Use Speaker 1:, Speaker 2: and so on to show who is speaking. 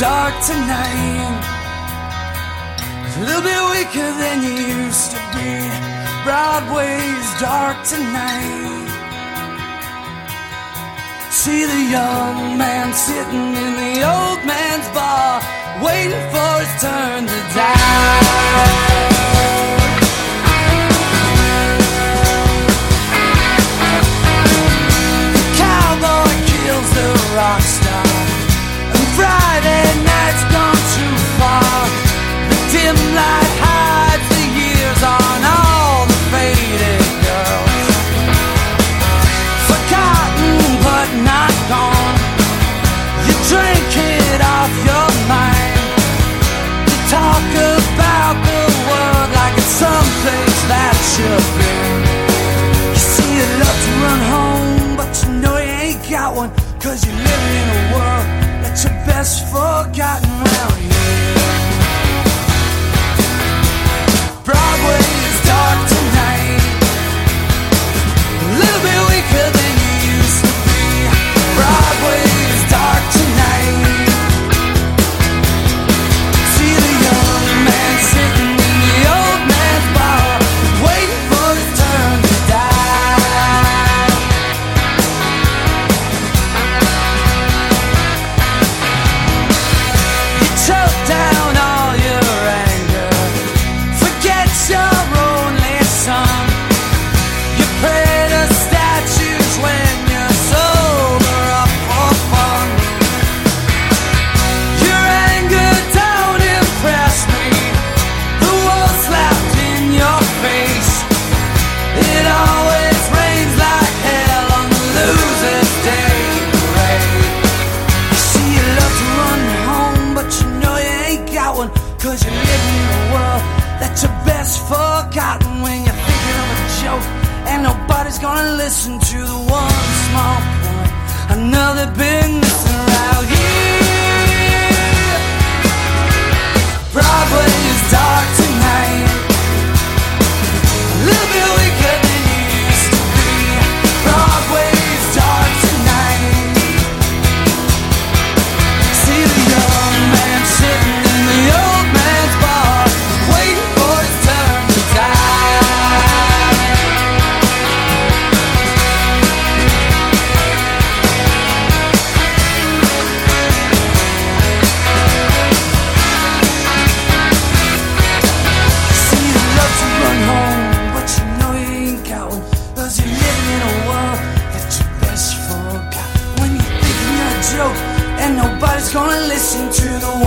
Speaker 1: dark tonight. A little bit weaker than you used to be. Broadway's dark tonight. See the young man sitting in the old man's bar, waiting for his turn to die. Cause you live in a world that's your best forgotten. Cause you're living in a world that's your best forgotten when you're thinking of a joke. And nobody's gonna listen to the one small point. Another big gonna listen to the